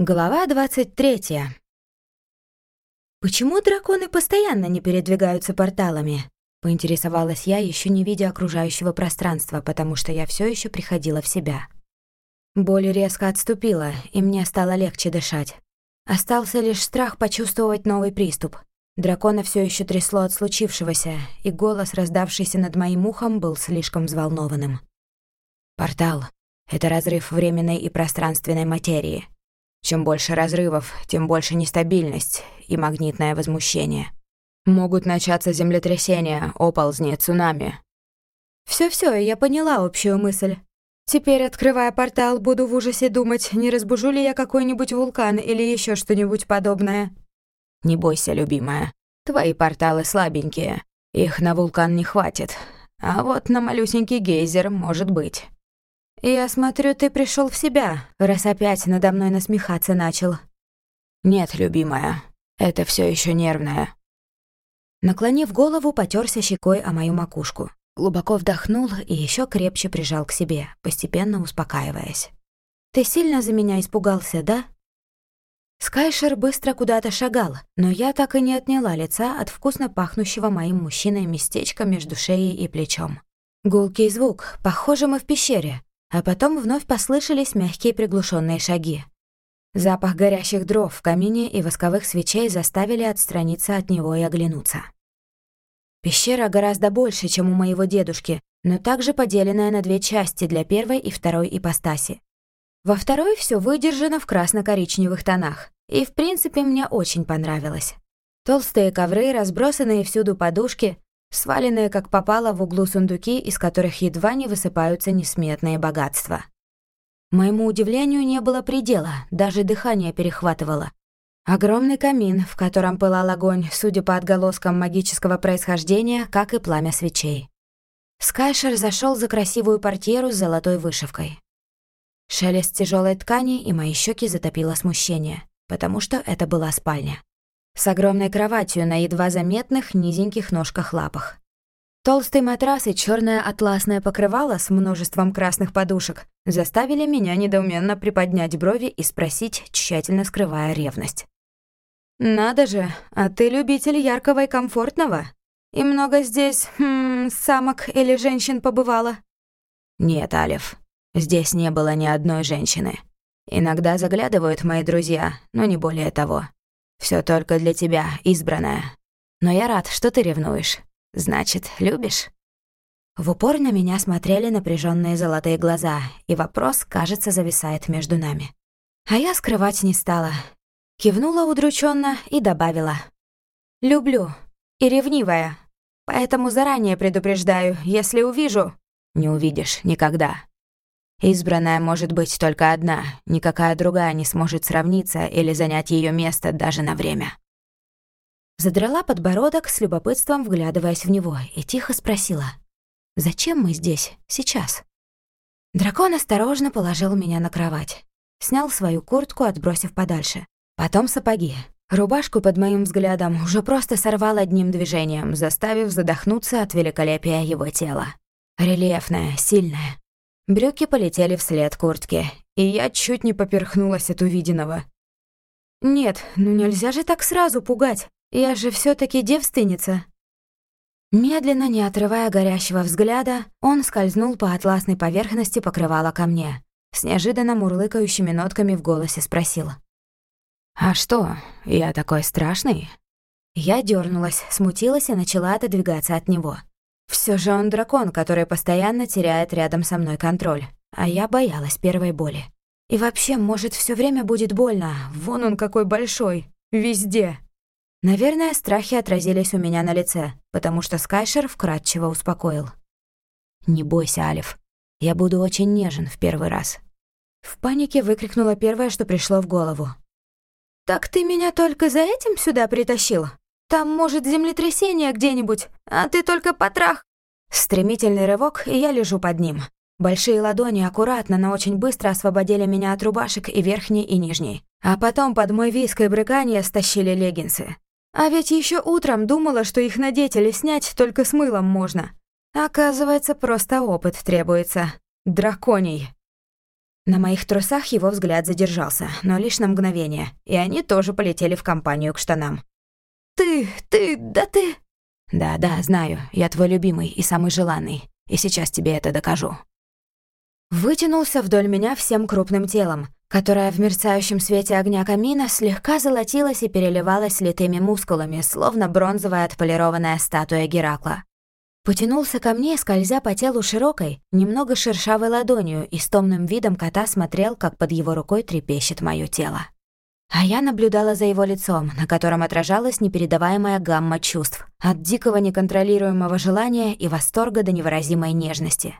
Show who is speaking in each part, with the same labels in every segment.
Speaker 1: Глава 23. «Почему драконы постоянно не передвигаются порталами?» — поинтересовалась я, еще не видя окружающего пространства, потому что я все еще приходила в себя. Боль резко отступила, и мне стало легче дышать. Остался лишь страх почувствовать новый приступ. Дракона все еще трясло от случившегося, и голос, раздавшийся над моим ухом, был слишком взволнованным. «Портал — это разрыв временной и пространственной материи», чем больше разрывов, тем больше нестабильность и магнитное возмущение. Могут начаться землетрясения, оползни, цунами. Всё-всё, я поняла общую мысль. Теперь, открывая портал, буду в ужасе думать, не разбужу ли я какой-нибудь вулкан или ещё что-нибудь подобное. Не бойся, любимая. Твои порталы слабенькие. Их на вулкан не хватит. А вот на малюсенький гейзер может быть. «Я смотрю, ты пришел в себя, раз опять надо мной насмехаться начал». «Нет, любимая, это все еще нервное». Наклонив голову, потерся щекой о мою макушку. Глубоко вдохнул и еще крепче прижал к себе, постепенно успокаиваясь. «Ты сильно за меня испугался, да?» Скайшер быстро куда-то шагал, но я так и не отняла лица от вкусно пахнущего моим мужчиной местечка между шеей и плечом. Гулкий звук, похоже, мы в пещере, а потом вновь послышались мягкие приглушенные шаги. Запах горящих дров в камине и восковых свечей заставили отстраниться от него и оглянуться. Пещера гораздо больше, чем у моего дедушки, но также поделенная на две части для первой и второй ипостаси. Во второй все выдержано в красно-коричневых тонах, и в принципе мне очень понравилось. Толстые ковры, разбросанные всюду подушки, сваленные как попало в углу сундуки, из которых едва не высыпаются несметные богатства. Моему удивлению не было предела, даже дыхание перехватывало. Огромный камин, в котором пылал огонь, судя по отголоскам магического происхождения, как и пламя свечей. Скайшер зашел за красивую портьеру с золотой вышивкой. Шелест тяжелой ткани, и мои щеки затопило смущение, потому что это была спальня с огромной кроватью на едва заметных низеньких ножках-лапах. Толстый матрас и черное атласное покрывало с множеством красных подушек заставили меня недоуменно приподнять брови и спросить, тщательно скрывая ревность. «Надо же, а ты любитель яркого и комфортного? И много здесь, хм, самок или женщин побывало?» «Нет, Алиф, здесь не было ни одной женщины. Иногда заглядывают мои друзья, но не более того. Все только для тебя, избранная. Но я рад, что ты ревнуешь. Значит, любишь?» В упор на меня смотрели напряженные золотые глаза, и вопрос, кажется, зависает между нами. А я скрывать не стала. Кивнула удрученно и добавила. «Люблю. И ревнивая. Поэтому заранее предупреждаю, если увижу...» «Не увидишь никогда», Избранная может быть только одна, никакая другая не сможет сравниться или занять ее место даже на время. Задрала подбородок с любопытством, вглядываясь в него, и тихо спросила. «Зачем мы здесь, сейчас?» Дракон осторожно положил меня на кровать. Снял свою куртку, отбросив подальше. Потом сапоги. Рубашку под моим взглядом уже просто сорвал одним движением, заставив задохнуться от великолепия его тела. Рельефное, сильное, Брюки полетели вслед куртке, и я чуть не поперхнулась от увиденного. «Нет, ну нельзя же так сразу пугать. Я же все таки девственница». Медленно, не отрывая горящего взгляда, он скользнул по атласной поверхности покрывала ко мне. С неожиданно мурлыкающими нотками в голосе спросил. «А что, я такой страшный?» Я дернулась, смутилась и начала отодвигаться от него. Все же он дракон, который постоянно теряет рядом со мной контроль. А я боялась первой боли. И вообще, может, все время будет больно. Вон он какой большой. Везде. Наверное, страхи отразились у меня на лице, потому что Скайшер вкратчиво успокоил. «Не бойся, Алиф. Я буду очень нежен в первый раз». В панике выкрикнула первое, что пришло в голову. «Так ты меня только за этим сюда притащил?» Там, может, землетрясение где-нибудь, а ты только потрах...» Стремительный рывок, и я лежу под ним. Большие ладони аккуратно, но очень быстро освободили меня от рубашек и верхней, и нижней. А потом под мой виск и брыканье стащили леггинсы. А ведь еще утром думала, что их надеть или снять только с мылом можно. Оказывается, просто опыт требуется. Драконий. На моих трусах его взгляд задержался, но лишь на мгновение, и они тоже полетели в компанию к штанам. «Ты, ты, да ты...» «Да-да, знаю, я твой любимый и самый желанный, и сейчас тебе это докажу». Вытянулся вдоль меня всем крупным телом, которое в мерцающем свете огня камина слегка золотилось и переливалось литыми мускулами, словно бронзовая отполированная статуя Геракла. Потянулся ко мне, скользя по телу широкой, немного шершавой ладонью, и с томным видом кота смотрел, как под его рукой трепещет мое тело. А я наблюдала за его лицом, на котором отражалась непередаваемая гамма чувств, от дикого неконтролируемого желания и восторга до невыразимой нежности.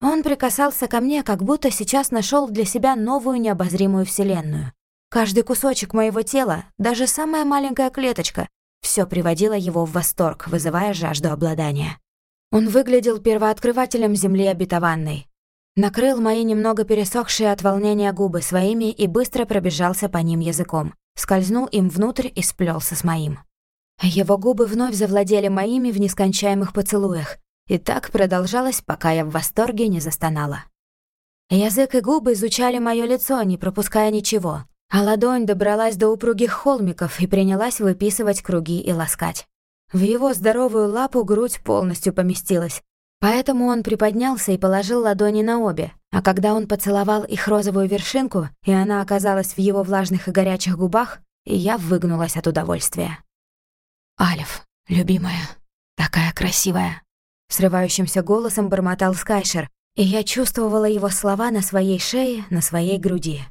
Speaker 1: Он прикасался ко мне, как будто сейчас нашел для себя новую необозримую вселенную. Каждый кусочек моего тела, даже самая маленькая клеточка, все приводило его в восторг, вызывая жажду обладания. Он выглядел первооткрывателем земли обетованной, Накрыл мои немного пересохшие от волнения губы своими и быстро пробежался по ним языком. Скользнул им внутрь и сплелся с моим. Его губы вновь завладели моими в нескончаемых поцелуях. И так продолжалось, пока я в восторге не застонала. Язык и губы изучали мое лицо, не пропуская ничего, а ладонь добралась до упругих холмиков и принялась выписывать круги и ласкать. В его здоровую лапу грудь полностью поместилась, Поэтому он приподнялся и положил ладони на обе, а когда он поцеловал их розовую вершинку, и она оказалась в его влажных и горячих губах, я выгнулась от удовольствия. «Алиф, любимая, такая красивая», — срывающимся голосом бормотал Скайшер, и я чувствовала его слова на своей шее, на своей груди.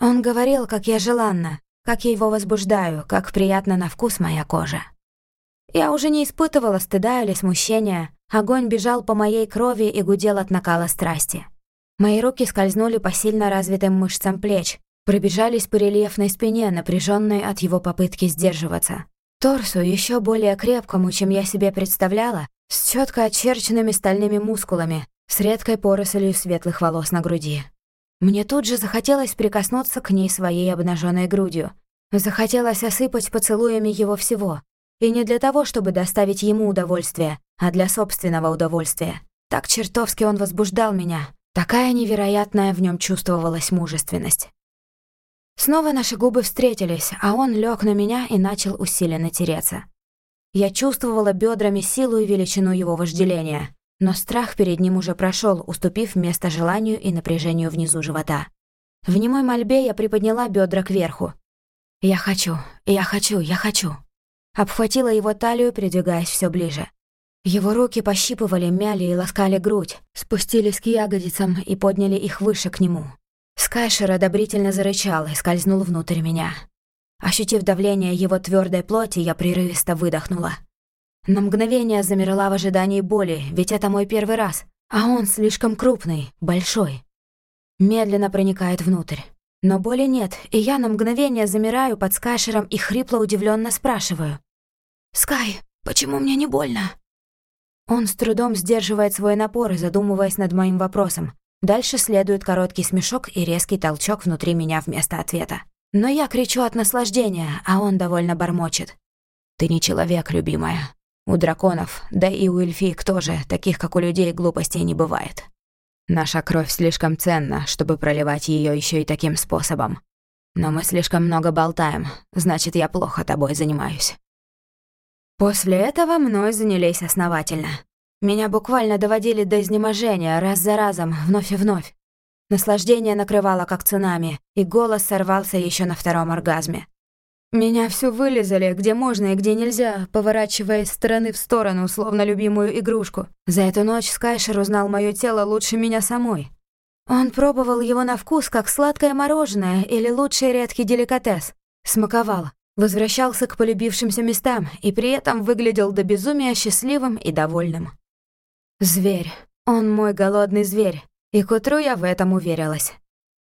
Speaker 1: Он говорил, как я желанна, как я его возбуждаю, как приятно на вкус моя кожа. Я уже не испытывала стыда или смущения, Огонь бежал по моей крови и гудел от накала страсти. Мои руки скользнули по сильно развитым мышцам плеч, пробежались по рельефной спине, напряженной от его попытки сдерживаться. Торсу, еще более крепкому, чем я себе представляла, с четко очерченными стальными мускулами, с редкой порослью светлых волос на груди. Мне тут же захотелось прикоснуться к ней своей обнаженной грудью. Захотелось осыпать поцелуями его всего, и не для того, чтобы доставить ему удовольствие, а для собственного удовольствия. Так чертовски он возбуждал меня. Такая невероятная в нем чувствовалась мужественность. Снова наши губы встретились, а он лег на меня и начал усиленно тереться. Я чувствовала бедрами силу и величину его вожделения, но страх перед ним уже прошел, уступив место желанию и напряжению внизу живота. В немой мольбе я приподняла бедра кверху. «Я хочу, я хочу, я хочу». Обхватила его талию, придвигаясь все ближе. Его руки пощипывали, мяли и ласкали грудь, спустились к ягодицам и подняли их выше к нему. Скайшер одобрительно зарычал и скользнул внутрь меня. Ощутив давление его твердой плоти, я прерывисто выдохнула. На мгновение замерла в ожидании боли, ведь это мой первый раз, а он слишком крупный, большой. Медленно проникает внутрь. Но боли нет, и я на мгновение замираю под Скайшером и хрипло удивленно спрашиваю. «Скай, почему мне не больно?» Он с трудом сдерживает свой напор, задумываясь над моим вопросом. Дальше следует короткий смешок и резкий толчок внутри меня вместо ответа. Но я кричу от наслаждения, а он довольно бормочет. «Ты не человек, любимая. У драконов, да и у эльфиек тоже, таких как у людей, глупостей не бывает. Наша кровь слишком ценна, чтобы проливать ее еще и таким способом. Но мы слишком много болтаем, значит, я плохо тобой занимаюсь. После этого мной занялись основательно. Меня буквально доводили до изнеможения раз за разом, вновь и вновь. Наслаждение накрывало как цунами, и голос сорвался еще на втором оргазме. Меня всё вылезали, где можно и где нельзя, поворачивая из стороны в сторону, словно любимую игрушку. За эту ночь Скайшер узнал моё тело лучше меня самой. Он пробовал его на вкус, как сладкое мороженое или лучший редкий деликатес. Смаковал, возвращался к полюбившимся местам и при этом выглядел до безумия счастливым и довольным. Зверь. Он мой голодный зверь. И к утру я в этом уверилась.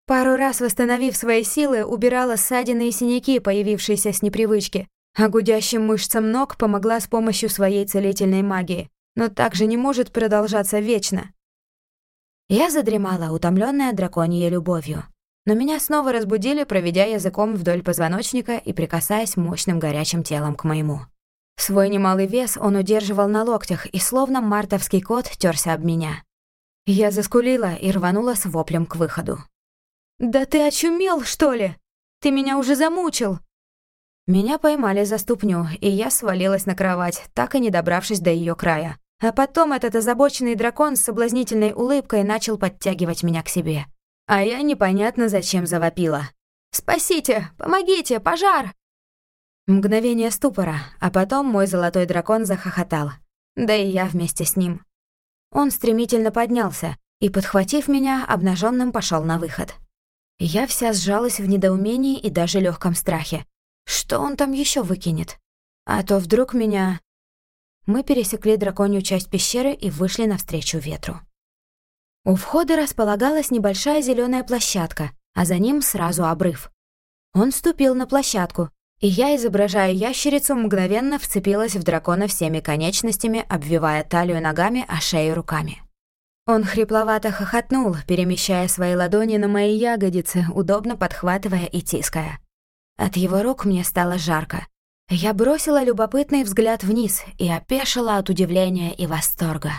Speaker 1: Пару раз восстановив свои силы, убирала ссадины и синяки, появившиеся с непривычки, а гудящим мышцам ног помогла с помощью своей целительной магии. Но так же не может продолжаться вечно. Я задремала, утомленная драконьей любовью. Но меня снова разбудили, проведя языком вдоль позвоночника и прикасаясь мощным горячим телом к моему. Свой немалый вес он удерживал на локтях и словно мартовский кот терся об меня. Я заскулила и рванула с воплем к выходу. «Да ты очумел, что ли? Ты меня уже замучил!» Меня поймали за ступню, и я свалилась на кровать, так и не добравшись до ее края. А потом этот озабоченный дракон с соблазнительной улыбкой начал подтягивать меня к себе. А я непонятно зачем завопила. «Спасите! Помогите! Пожар!» Мгновение ступора, а потом мой золотой дракон захохотал. Да и я вместе с ним. Он стремительно поднялся и, подхватив меня, обнаженным пошел на выход. Я вся сжалась в недоумении и даже легком страхе. Что он там еще выкинет? А то вдруг меня... Мы пересекли драконью часть пещеры и вышли навстречу ветру. У входа располагалась небольшая зеленая площадка, а за ним сразу обрыв. Он ступил на площадку, и я, изображая ящерицу, мгновенно вцепилась в дракона всеми конечностями, обвивая талию ногами, а шею руками. Он хрипловато хохотнул, перемещая свои ладони на мои ягодицы, удобно подхватывая и тиская. От его рук мне стало жарко. Я бросила любопытный взгляд вниз и опешила от удивления и восторга.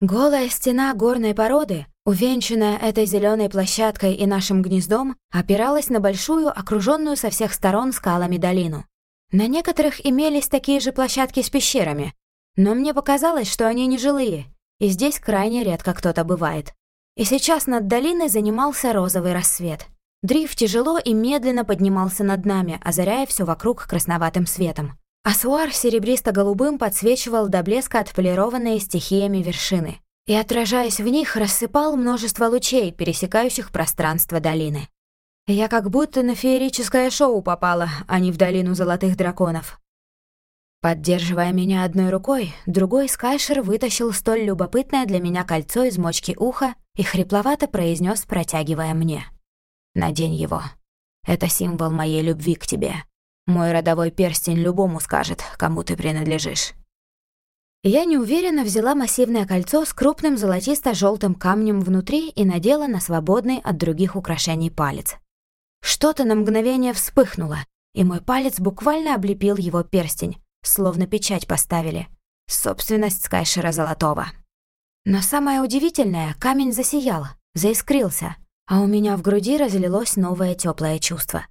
Speaker 1: Голая стена горной породы, увенчанная этой зеленой площадкой и нашим гнездом, опиралась на большую, окруженную со всех сторон скалами долину. На некоторых имелись такие же площадки с пещерами, но мне показалось, что они нежилые, и здесь крайне редко кто-то бывает. И сейчас над долиной занимался розовый рассвет. Дриф тяжело и медленно поднимался над нами, озаряя все вокруг красноватым светом. Асуар серебристо-голубым подсвечивал до блеска отполированные стихиями вершины и, отражаясь в них, рассыпал множество лучей, пересекающих пространство долины. Я как будто на феерическое шоу попала, а не в долину золотых драконов. Поддерживая меня одной рукой, другой Скайшер вытащил столь любопытное для меня кольцо из мочки уха и хрипловато произнес, протягивая мне. «Надень его. Это символ моей любви к тебе. Мой родовой перстень любому скажет, кому ты принадлежишь». Я неуверенно взяла массивное кольцо с крупным золотисто желтым камнем внутри и надела на свободный от других украшений палец. Что-то на мгновение вспыхнуло, и мой палец буквально облепил его перстень, словно печать поставили. Собственность Скайшера Золотого. Но самое удивительное, камень засиял, заискрился, а у меня в груди разлилось новое теплое чувство.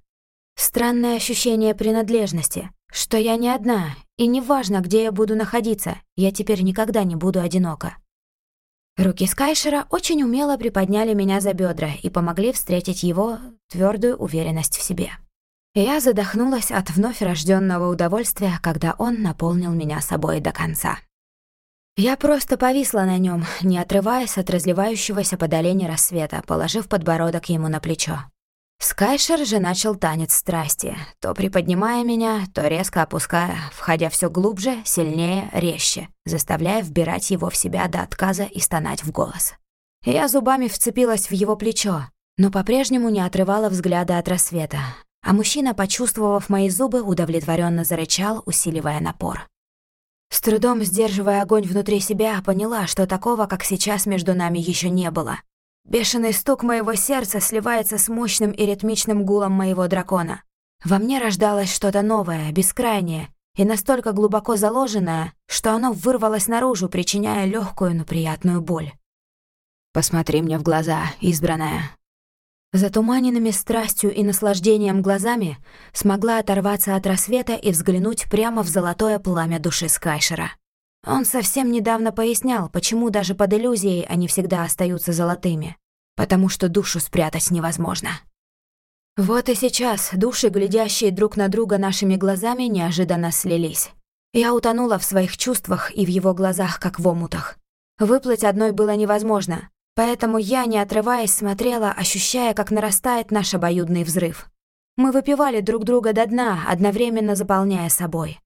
Speaker 1: Странное ощущение принадлежности, что я не одна, и неважно, где я буду находиться, я теперь никогда не буду одинока. Руки Скайшера очень умело приподняли меня за бедра и помогли встретить его твердую уверенность в себе. Я задохнулась от вновь рожденного удовольствия, когда он наполнил меня собой до конца. Я просто повисла на нем, не отрываясь от разливающегося по долине рассвета, положив подбородок ему на плечо. Скайшер же начал танец страсти, то приподнимая меня, то резко опуская, входя все глубже, сильнее, резче, заставляя вбирать его в себя до отказа и стонать в голос. Я зубами вцепилась в его плечо, но по-прежнему не отрывала взгляда от рассвета, а мужчина, почувствовав мои зубы, удовлетворенно зарычал, усиливая напор. С трудом сдерживая огонь внутри себя, поняла, что такого, как сейчас, между нами еще не было — Бешеный стук моего сердца сливается с мощным и ритмичным гулом моего дракона. Во мне рождалось что-то новое, бескрайнее и настолько глубоко заложенное, что оно вырвалось наружу, причиняя легкую, но приятную боль. «Посмотри мне в глаза, избранная». Затуманенными страстью и наслаждением глазами смогла оторваться от рассвета и взглянуть прямо в золотое пламя души Скайшера. Он совсем недавно пояснял, почему даже под иллюзией они всегда остаются золотыми. Потому что душу спрятать невозможно. Вот и сейчас души, глядящие друг на друга нашими глазами, неожиданно слились. Я утонула в своих чувствах и в его глазах, как в омутах. Выплыть одной было невозможно, поэтому я, не отрываясь, смотрела, ощущая, как нарастает наш обоюдный взрыв. Мы выпивали друг друга до дна, одновременно заполняя собой.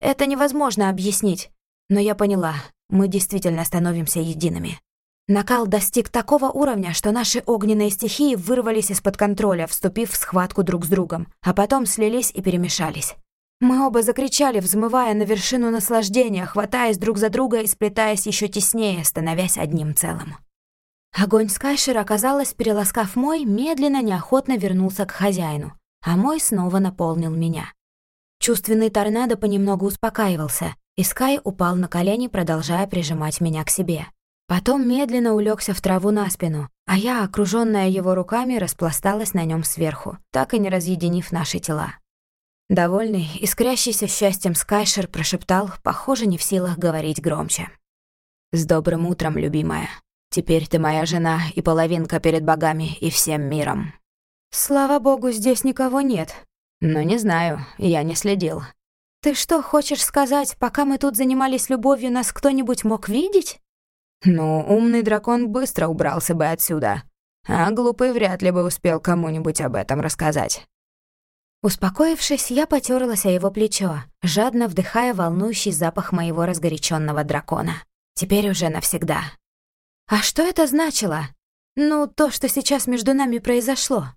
Speaker 1: Это невозможно объяснить, но я поняла, мы действительно становимся едиными. Накал достиг такого уровня, что наши огненные стихии вырвались из-под контроля, вступив в схватку друг с другом, а потом слились и перемешались. Мы оба закричали, взмывая на вершину наслаждения, хватаясь друг за друга и сплетаясь еще теснее, становясь одним целым. Огонь Скайшера, казалось, переласкав мой, медленно, неохотно вернулся к хозяину, а мой снова наполнил меня. Чувственный торнадо понемногу успокаивался, и Скай упал на колени, продолжая прижимать меня к себе. Потом медленно улегся в траву на спину, а я, окружённая его руками, распласталась на нём сверху, так и не разъединив наши тела. Довольный, искрящийся счастьем Скайшер прошептал, похоже, не в силах говорить громче. «С добрым утром, любимая. Теперь ты моя жена и половинка перед богами и всем миром». «Слава богу, здесь никого нет». «Ну, не знаю, я не следил». «Ты что, хочешь сказать, пока мы тут занимались любовью, нас кто-нибудь мог видеть?» Ну, умный дракон быстро убрался бы отсюда, а глупый вряд ли бы успел кому-нибудь об этом рассказать. Успокоившись, я потёрлась о его плечо, жадно вдыхая волнующий запах моего разгоряченного дракона. Теперь уже навсегда. А что это значило? Ну, то, что сейчас между нами произошло.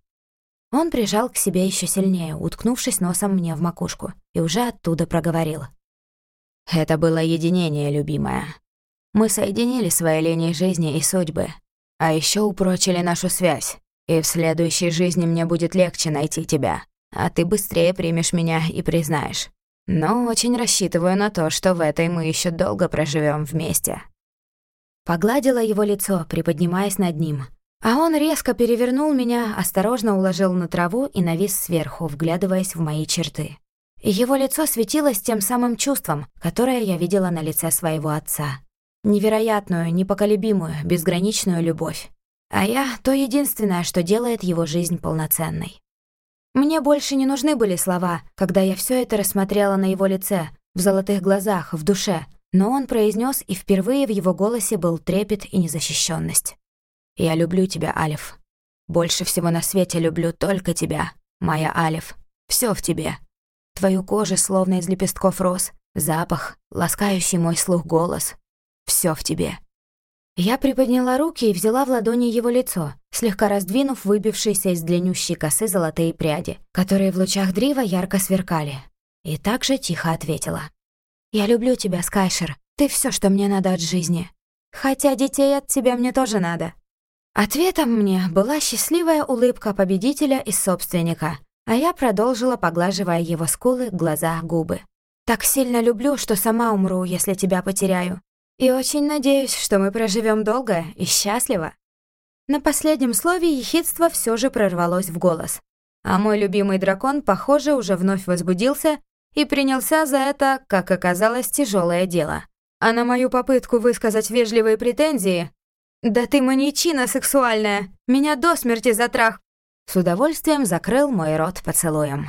Speaker 1: Он прижал к себе еще сильнее, уткнувшись носом мне в макушку, и уже оттуда проговорил. «Это было единение, любимая. Мы соединили свои линии жизни и судьбы, а еще упрочили нашу связь. И в следующей жизни мне будет легче найти тебя, а ты быстрее примешь меня и признаешь. Но очень рассчитываю на то, что в этой мы еще долго проживем вместе». Погладила его лицо, приподнимаясь над ним. А он резко перевернул меня, осторожно уложил на траву и навис сверху, вглядываясь в мои черты. Его лицо светилось тем самым чувством, которое я видела на лице своего отца невероятную, непоколебимую, безграничную любовь. А я — то единственное, что делает его жизнь полноценной. Мне больше не нужны были слова, когда я все это рассмотрела на его лице, в золотых глазах, в душе, но он произнес, и впервые в его голосе был трепет и незащищенность. «Я люблю тебя, Алиф. Больше всего на свете люблю только тебя, моя Алиф. Все в тебе. Твою кожу словно из лепестков роз, запах, ласкающий мой слух голос, все в тебе». Я приподняла руки и взяла в ладони его лицо, слегка раздвинув выбившиеся из длиннющей косы золотые пряди, которые в лучах дрива ярко сверкали. И также тихо ответила. «Я люблю тебя, Скайшер. Ты все, что мне надо от жизни. Хотя детей от тебя мне тоже надо». Ответом мне была счастливая улыбка победителя и собственника, а я продолжила, поглаживая его скулы, глаза, губы. «Так сильно люблю, что сама умру, если тебя потеряю. И очень надеюсь, что мы проживем долго и счастливо». На последнем слове ехидство все же прорвалось в голос. А мой любимый дракон, похоже, уже вновь возбудился и принялся за это, как оказалось, тяжелое дело. А на мою попытку высказать вежливые претензии «Да ты маньячина сексуальная! Меня до смерти затрах!» С удовольствием закрыл мой рот поцелуем.